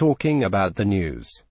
talking about the news.